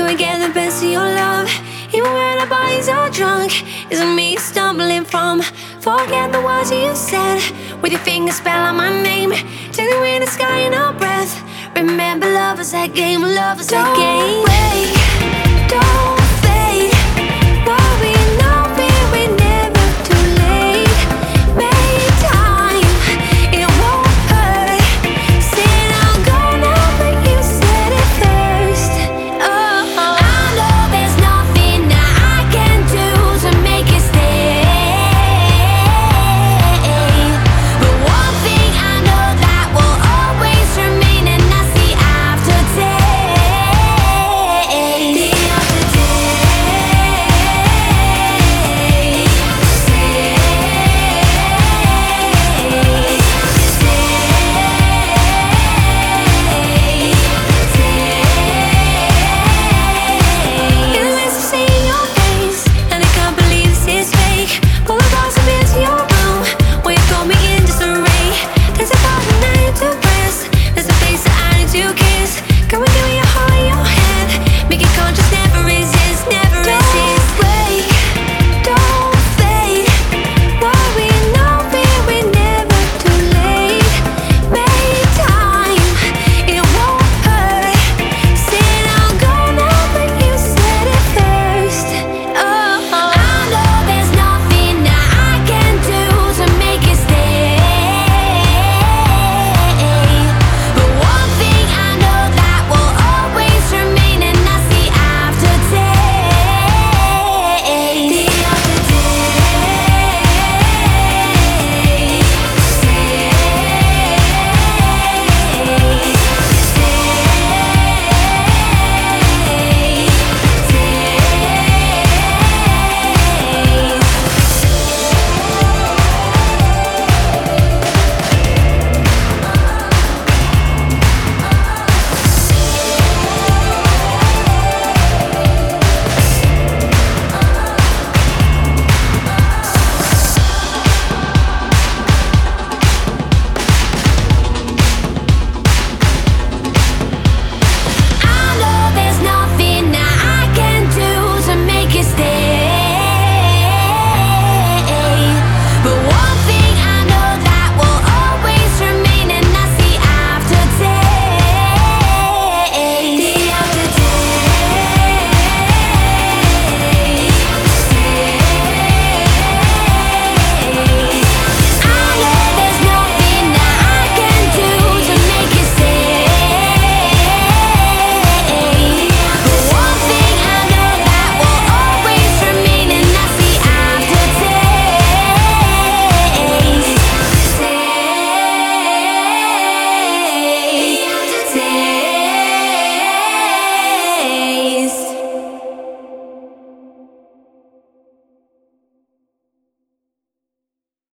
Do I get the best of your love? Even when our bodies are drunk, is it me stumbling from? Forget the words you said. With your fingers spell out my name. Take away the sky in our breath. Remember, love is that game. Love is Don't that game. Wait.